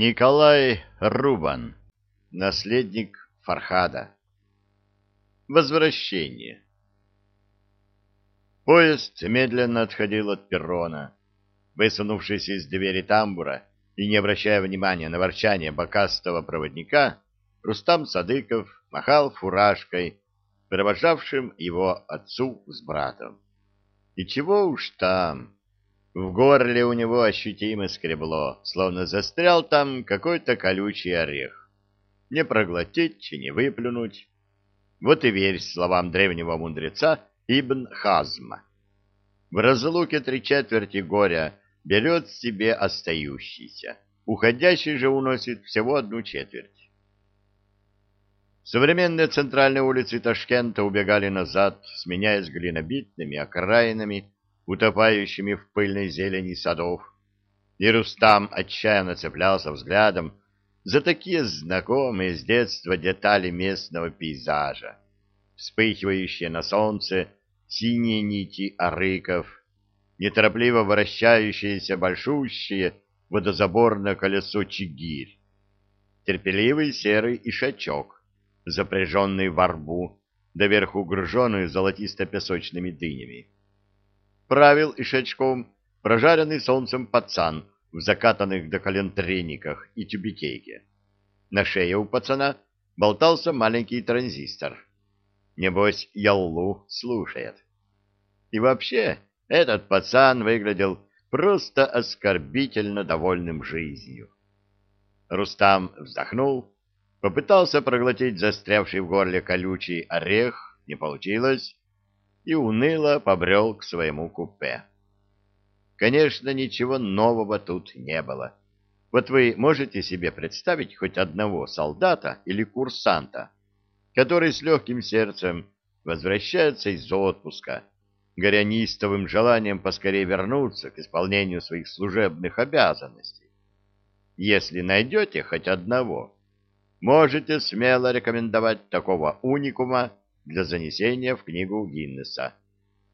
Николай Рубан, наследник Фархада. Возвращение. Поезд медленно отходил от перрона. Высунувшись из двери тамбура и не обращая внимания на ворчание бокастого проводника, Рустам Садыков махал фуражкой, провожавшим его отцу с братом. И чего уж там, в горле у него ощутимо скребло, словно застрял там какой-то колючий орех. Не проглотить, не выплюнуть. Вот и верь словам древнего мудреца Ибн Хазма. В разлуке три четверти горя берет себе остающийся, уходящий же уносит всего одну четверть. Современные центральные улицы Ташкента убегали назад, сменяясь глинобитными окраинами, утопающими в пыльной зелени садов, и Рустам отчаянно цеплялся взглядом за такие знакомые с детства детали местного пейзажа, вспыхивающие на солнце синие нити арыков, неторопливо вращающееся большущее водозаборное колесо чигирь, терпеливый серый ишачок, запряженный в арбу, доверху груженную золотисто-песочными дынями правил ишачком прожаренный солнцем пацан в закатанных до колен трениках и тюбетейке. На шее у пацана болтался маленький транзистор. Небось, Яллу слушает. И вообще, этот пацан выглядел просто оскорбительно довольным жизнью. Рустам вздохнул, попытался проглотить застрявший в горле колючий орех, не получилось, и уныло побрел к своему купе. Конечно, ничего нового тут не было. Вот вы можете себе представить хоть одного солдата или курсанта, который с легким сердцем возвращается из отпуска, горя неистовым желанием поскорее вернуться к исполнению своих служебных обязанностей. Если найдете хоть одного, можете смело рекомендовать такого уникума для занесения в книгу Гиннесса.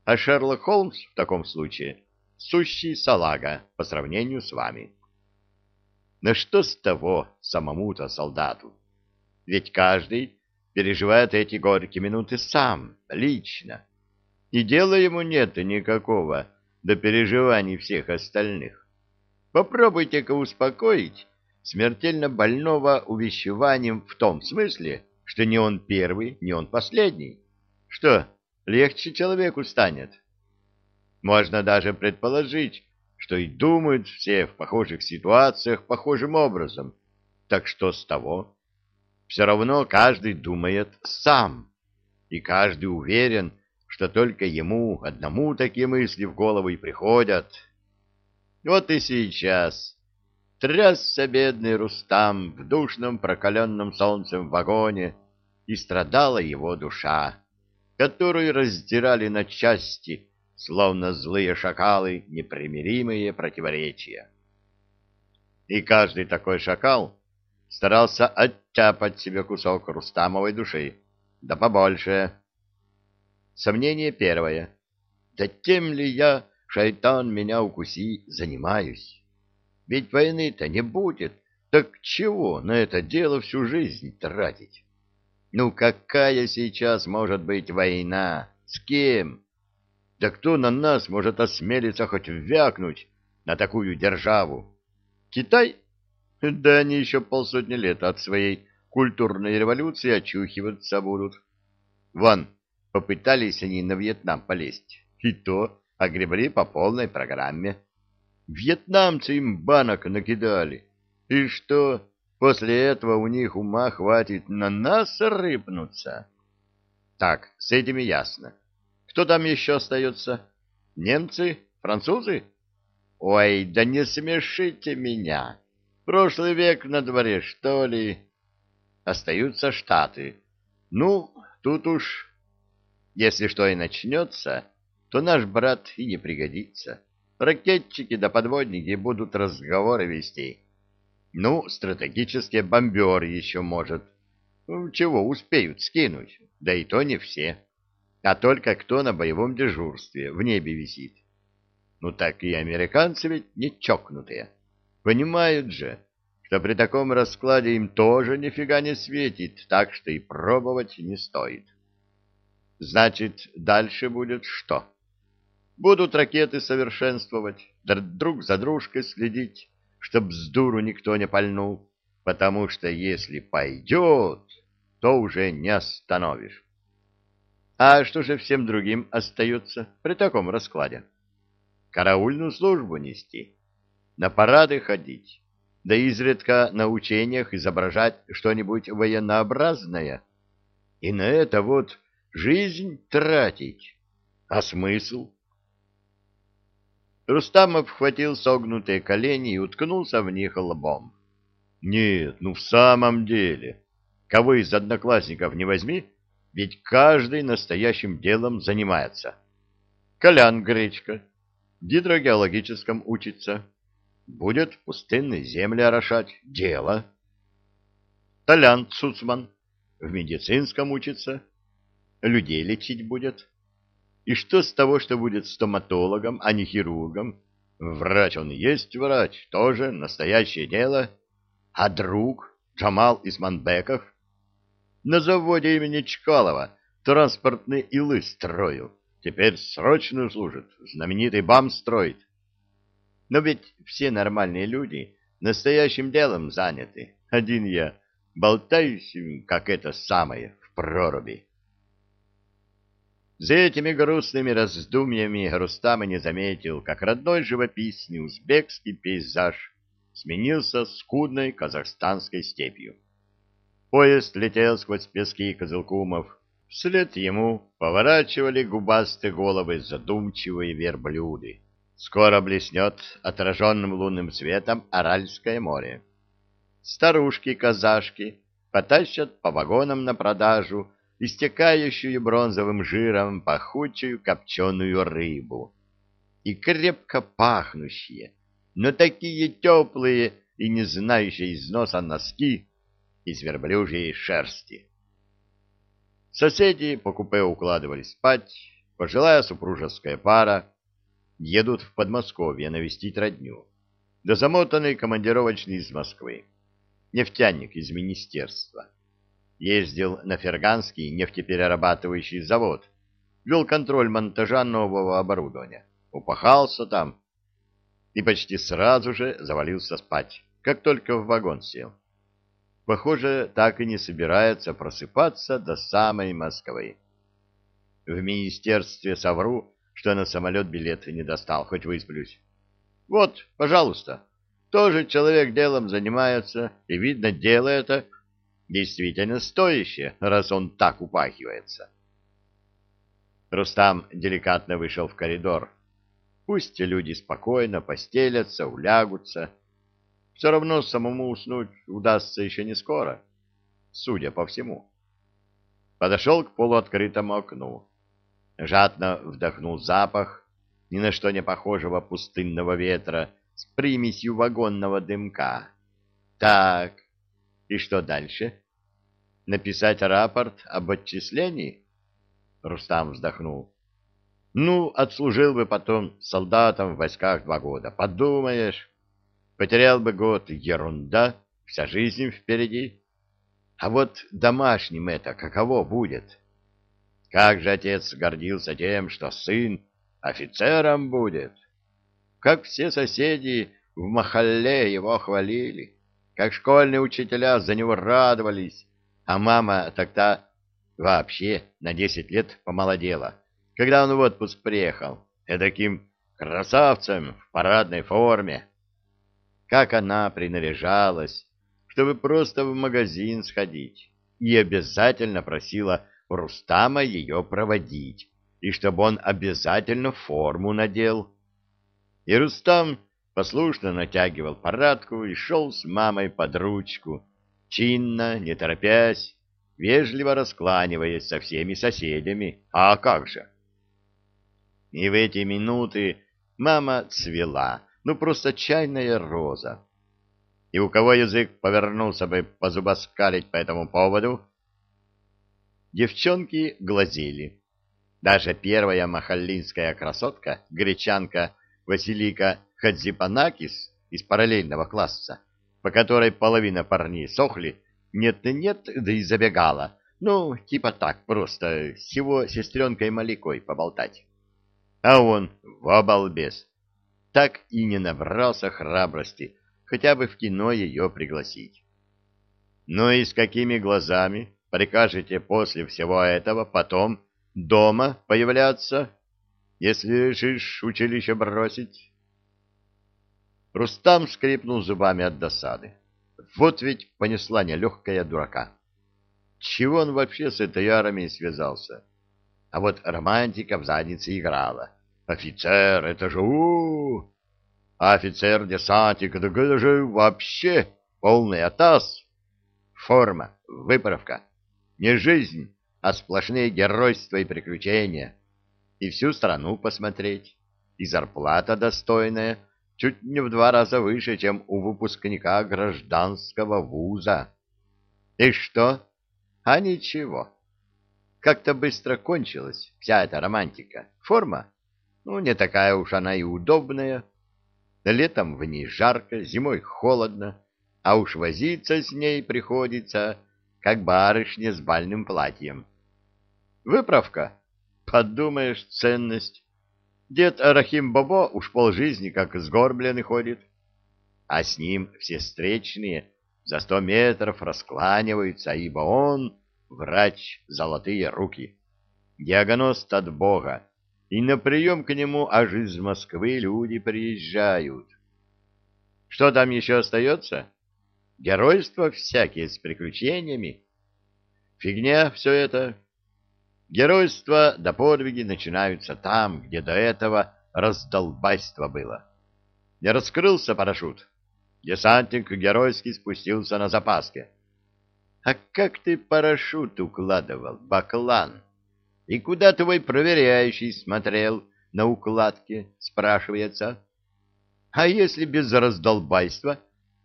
А Шерлок Холмс в таком случае — сущий салага по сравнению с вами. Но что с того самому-то солдату? Ведь каждый переживает эти горькие минуты сам, лично. И дела ему нет никакого до переживаний всех остальных. Попробуйте-ка успокоить смертельно больного увещеванием в том смысле, что не он первый, не он последний. Что, легче человеку станет? Можно даже предположить, что и думают все в похожих ситуациях похожим образом. Так что с того? Все равно каждый думает сам, и каждый уверен, что только ему одному такие мысли в голову и приходят. Вот и сейчас трясся бедный Рустам в душном прокаленном солнцем вагоне, и страдала его душа, которую раздирали на части, словно злые шакалы, непримиримые противоречия. И каждый такой шакал старался оттяпать себе кусок Рустамовой души, да побольше. Сомнение первое. Да тем ли я, шайтан, меня укуси, занимаюсь? Ведь войны-то не будет, так чего на это дело всю жизнь тратить? Ну какая сейчас может быть война? С кем? Да кто на нас может осмелиться хоть вякнуть на такую державу? Китай? Да они еще полсотни лет от своей культурной революции очухиваться будут. Вон, попытались они на Вьетнам полезть. И то огребли по полной программе. Вьетнамцы им банок накидали. И что, после этого у них ума хватит на нас рыпнуться? Так, с этими ясно. Кто там еще остается? Немцы? Французы? Ой, да не смешите меня. Прошлый век на дворе, что ли? Остаются Штаты. Ну, тут уж... Если что и начнется, то наш брат и не пригодится. Ракетчики да подводники будут разговоры вести. Ну, стратегические бомберы еще, может. Ну, чего, успеют скинуть. Да и то не все. А только кто на боевом дежурстве в небе висит. Ну так и американцы ведь не чокнутые. Понимают же, что при таком раскладе им тоже нифига не светит, так что и пробовать не стоит. Значит, дальше будет что? Будут ракеты совершенствовать, друг за дружкой следить, чтоб с дуру никто не пальнул, потому что если пойдет, то уже не остановишь. А что же всем другим остается при таком раскладе? Караульную службу нести, на парады ходить, да изредка на учениях изображать что-нибудь военнообразное. И на это вот жизнь тратить. А смысл? Рустамов хватил согнутые колени и уткнулся в них лбом. Нет, ну в самом деле, кого из одноклассников не возьми, ведь каждый настоящим делом занимается. Колян Гречка в гидрогеологическом учится, будет пустынные земли орошать, дело. Толян Цуцман в медицинском учится, людей лечить будет. И что с того, что будет стоматологом, а не хирургом? Врач он есть врач, тоже настоящее дело. А друг Джамал Исманбеков на заводе имени Чкалова транспортные илы строил. Теперь срочную служит, знаменитый БАМ строит. Но ведь все нормальные люди настоящим делом заняты. Один я болтаюсь, как это самое, в проруби. За этими грустными раздумьями Рустам и не заметил, как родной живописный узбекский пейзаж сменился скудной казахстанской степью. Поезд летел сквозь пески Козылкумов. Вслед ему поворачивали губастые головы задумчивые верблюды. Скоро блеснет отраженным лунным светом Аральское море. Старушки-казашки потащат по вагонам на продажу истекающую бронзовым жиром пахучую копченую рыбу. И крепко пахнущие, но такие теплые и не знающие износа носки из верблюжьей шерсти. Соседи по купе укладывались спать, пожилая супружеская пара едут в Подмосковье навестить родню, да замотанный командировочный из Москвы, нефтяник из министерства ездил на Ферганский нефтеперерабатывающий завод, вел контроль монтажа нового оборудования, упахался там и почти сразу же завалился спать, как только в вагон сел. Похоже, так и не собирается просыпаться до самой Москвы. В министерстве совру, что на самолет билет не достал, хоть высплюсь. Вот, пожалуйста, тоже человек делом занимается, и, видно, дело это действительно стоящее, раз он так упахивается. Рустам деликатно вышел в коридор. Пусть люди спокойно постелятся, улягутся. Все равно самому уснуть удастся еще не скоро, судя по всему. Подошел к полуоткрытому окну. Жадно вдохнул запах ни на что не похожего пустынного ветра с примесью вагонного дымка. Так, и что дальше? Написать рапорт об отчислении? Рустам вздохнул. Ну, отслужил бы потом солдатом в войсках два года. Подумаешь, потерял бы год. Ерунда, вся жизнь впереди. А вот домашним это каково будет? Как же отец гордился тем, что сын офицером будет. Как все соседи в Махалле его хвалили как школьные учителя за него радовались, а мама тогда вообще на десять лет помолодела, когда он в отпуск приехал, таким красавцем в парадной форме. Как она принаряжалась, чтобы просто в магазин сходить, и обязательно просила Рустама ее проводить, и чтобы он обязательно форму надел. И Рустам послушно натягивал парадку и шел с мамой под ручку, чинно, не торопясь, вежливо раскланиваясь со всеми соседями. А как же? И в эти минуты мама цвела, ну просто чайная роза. И у кого язык повернулся бы позубоскалить по этому поводу? Девчонки глазели. Даже первая махаллинская красотка, гречанка Василика Хадзипанакис из параллельного класса по которой половина парней сохли, нет-нет, да и забегала. Ну, типа так, просто с его сестренкой Маликой поболтать. А он, во балбес, так и не набрался храбрости хотя бы в кино ее пригласить. Ну и с какими глазами прикажете после всего этого потом дома появляться, если решишь училище бросить? Рустам скрипнул зубами от досады. Вот ведь понесла нелегкая дурака. Чего он вообще с этой армией связался? А вот романтика в заднице играла. Офицер, это же у, -у, -у! А офицер-десантик, так это же вообще полный атас. Форма, выправка. Не жизнь, а сплошные геройства и приключения. И всю страну посмотреть. И зарплата достойная, чуть не в два раза выше, чем у выпускника гражданского вуза. И что? А ничего. Как-то быстро кончилась вся эта романтика. Форма? Ну, не такая уж она и удобная. Летом в ней жарко, зимой холодно, а уж возиться с ней приходится, как барышня с бальным платьем. Выправка? Подумаешь, ценность. Дед Арахим Бобо уж полжизни как сгорбленный ходит, а с ним все встречные за сто метров раскланиваются, ибо он врач золотые руки, диагност от Бога, и на прием к нему аж из Москвы люди приезжают. Что там еще остается? Геройство всякие с приключениями. Фигня все это. Геройство да подвиги начинаются там, где до этого раздолбайство было. Не раскрылся парашют. Десантник геройски спустился на запаске. А как ты парашют укладывал, баклан? И куда твой проверяющий смотрел на укладке, спрашивается? А если без раздолбайства,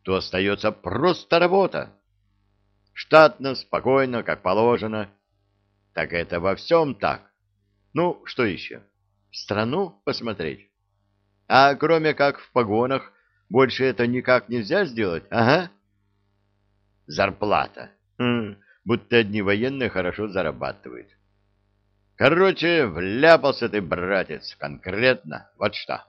то остается просто работа. Штатно, спокойно, как положено. Так это во всем так. Ну, что еще? Страну посмотреть. А кроме как в погонах, больше это никак нельзя сделать, ага? Зарплата. Хм, будто одни военные хорошо зарабатывают. Короче, вляпался ты, братец, конкретно, вот что.